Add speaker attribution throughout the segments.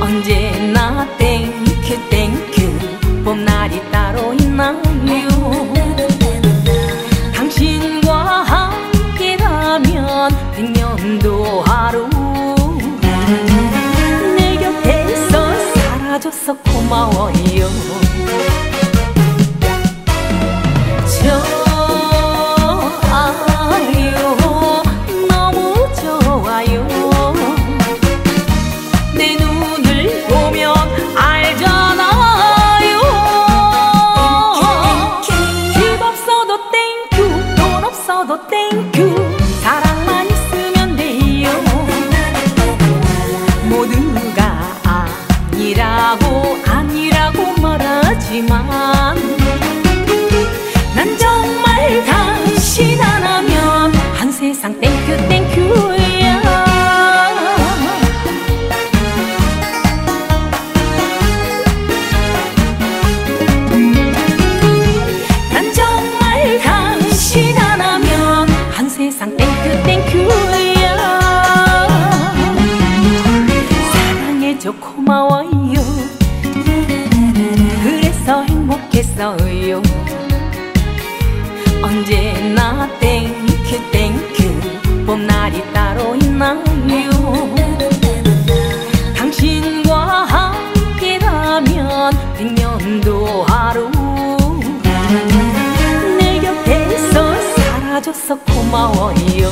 Speaker 1: 언제나 땡. mang 있어요. 언제나 thank you thank you. 봄날이 따로 있나요? 당신과 함께라면 백년도 하루. 내 곁에서 살아줘서 고마워요.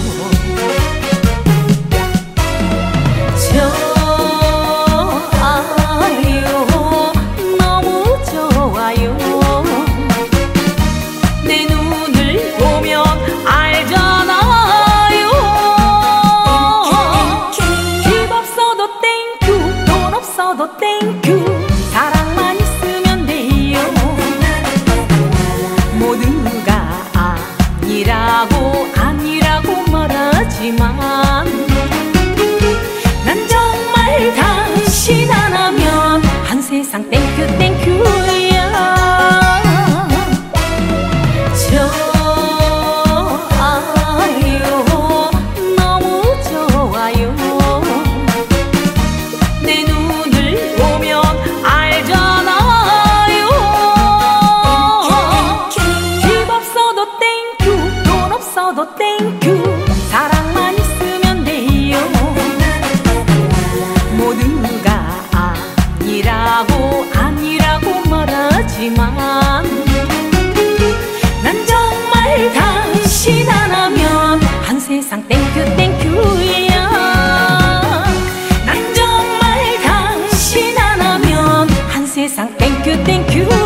Speaker 1: 저 sang thank you, thank. 땡큐야 난 정말 당신 하면, 한 세상 땡큐 땡큐.